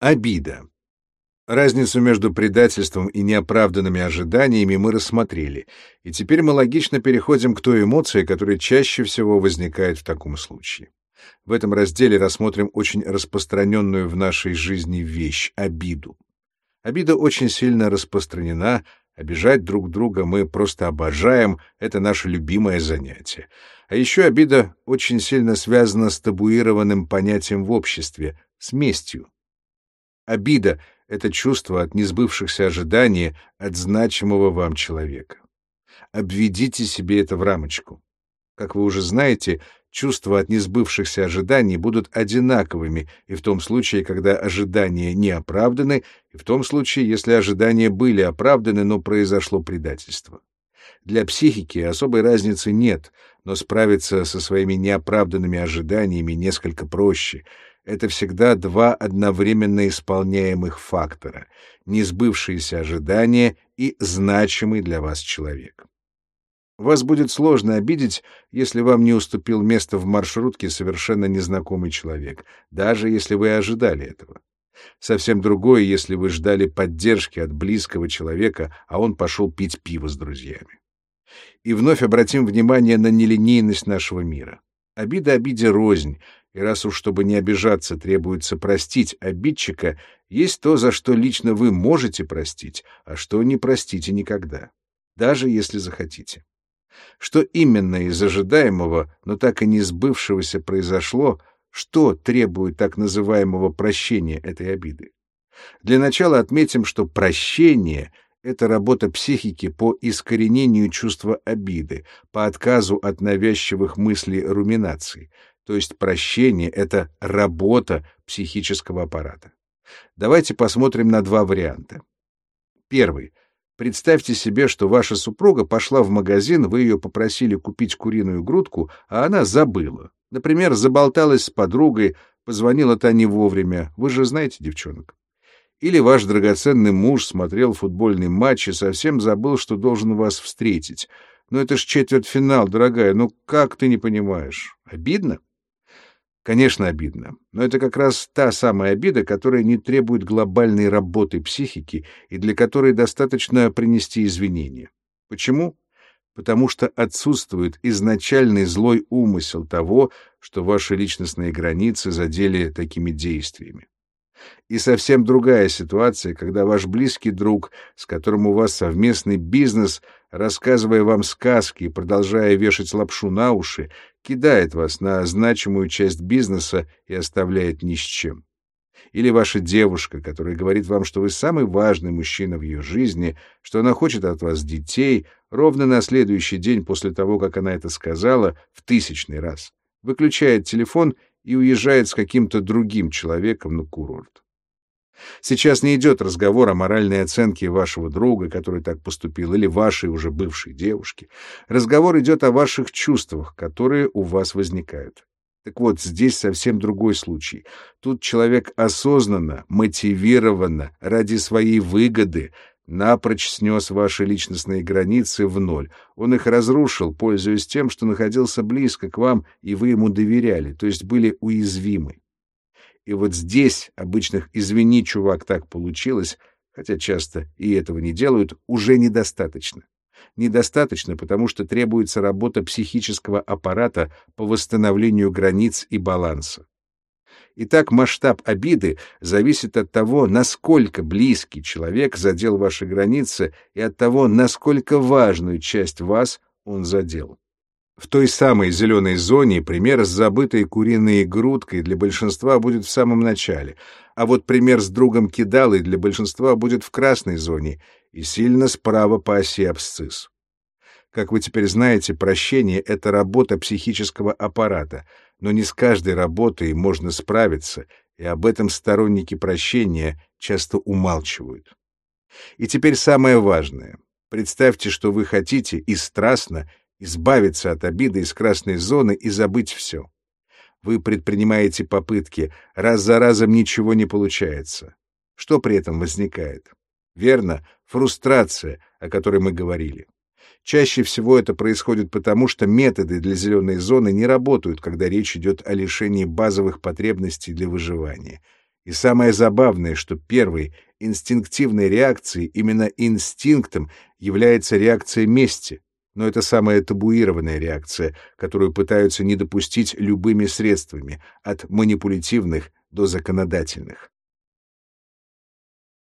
Обида. Разницу между предательством и неоправданными ожиданиями мы рассмотрели, и теперь мы логично переходим к той эмоции, которая чаще всего возникает в таком случае. В этом разделе рассмотрим очень распространенную в нашей жизни вещь — обиду. Обида очень сильно распространена, обижать друг друга мы просто обожаем, это наше любимое занятие. А еще обида очень сильно связана с табуированным понятием в обществе — с местью. Обида — это чувство от несбывшихся ожиданий от значимого вам человека. Обведите себе это в рамочку. Как вы уже знаете, чувства от несбывшихся ожиданий будут одинаковыми и в том случае, когда ожидания не оправданы, и в том случае, если ожидания были оправданы, но произошло предательство. Для психики особой разницы нет, но справиться со своими неоправданными ожиданиями несколько проще — это всегда два одновременно исполняемых фактора — несбывшиеся ожидания и значимый для вас человек. Вас будет сложно обидеть, если вам не уступил место в маршрутке совершенно незнакомый человек, даже если вы ожидали этого. Совсем другое, если вы ждали поддержки от близкого человека, а он пошел пить пиво с друзьями. И вновь обратим внимание на нелинейность нашего мира. Обида обиде рознь, и раз уж, чтобы не обижаться, требуется простить обидчика, есть то, за что лично вы можете простить, а что не простите никогда, даже если захотите. Что именно из ожидаемого, но так и не сбывшегося произошло, что требует так называемого прощения этой обиды? Для начала отметим, что прощение — это работа психики по искоренению чувства обиды, по отказу от навязчивых мыслей руминаций, то есть прощение — это работа психического аппарата. Давайте посмотрим на два варианта. Первый. Представьте себе, что ваша супруга пошла в магазин, вы ее попросили купить куриную грудку, а она забыла. Например, заболталась с подругой, позвонила та не вовремя. Вы же знаете девчонок. Или ваш драгоценный муж смотрел футбольный матч и совсем забыл, что должен вас встретить. Но это ж четвертьфинал, дорогая, ну как ты не понимаешь? Обидно? Конечно, обидно, но это как раз та самая обида, которая не требует глобальной работы психики и для которой достаточно принести извинения. Почему? Потому что отсутствует изначальный злой умысел того, что ваши личностные границы задели такими действиями. И совсем другая ситуация, когда ваш близкий друг, с которым у вас совместный бизнес, рассказывая вам сказки и продолжая вешать лапшу на уши, кидает вас на значимую часть бизнеса и оставляет ни с чем. Или ваша девушка, которая говорит вам, что вы самый важный мужчина в ее жизни, что она хочет от вас детей, ровно на следующий день после того, как она это сказала, в тысячный раз. Выключает телефон и уезжает с каким-то другим человеком на курорт. Сейчас не идет разговор о моральной оценке вашего друга, который так поступил, или вашей уже бывшей девушки. Разговор идет о ваших чувствах, которые у вас возникают. Так вот, здесь совсем другой случай. Тут человек осознанно, мотивированно, ради своей выгоды напрочь снес ваши личностные границы в ноль. Он их разрушил, пользуясь тем, что находился близко к вам, и вы ему доверяли, то есть были уязвимы. И вот здесь обычных «извини, чувак, так получилось», хотя часто и этого не делают, уже недостаточно. Недостаточно, потому что требуется работа психического аппарата по восстановлению границ и баланса. Итак, масштаб обиды зависит от того, насколько близкий человек задел ваши границы и от того, насколько важную часть вас он задел. В той самой зеленой зоне пример с забытой куриной грудкой для большинства будет в самом начале, а вот пример с другом кидалой для большинства будет в красной зоне и сильно справа по оси абсцисс. Как вы теперь знаете, прощение — это работа психического аппарата, но не с каждой работой можно справиться, и об этом сторонники прощения часто умалчивают. И теперь самое важное. Представьте, что вы хотите и страстно избавиться от обиды из красной зоны и забыть все. Вы предпринимаете попытки, раз за разом ничего не получается. Что при этом возникает? Верно, фрустрация, о которой мы говорили. Чаще всего это происходит потому, что методы для зеленой зоны не работают, когда речь идет о лишении базовых потребностей для выживания. И самое забавное, что первой инстинктивной реакцией, именно инстинктом, является реакция мести, но это самая табуированная реакция, которую пытаются не допустить любыми средствами, от манипулятивных до законодательных.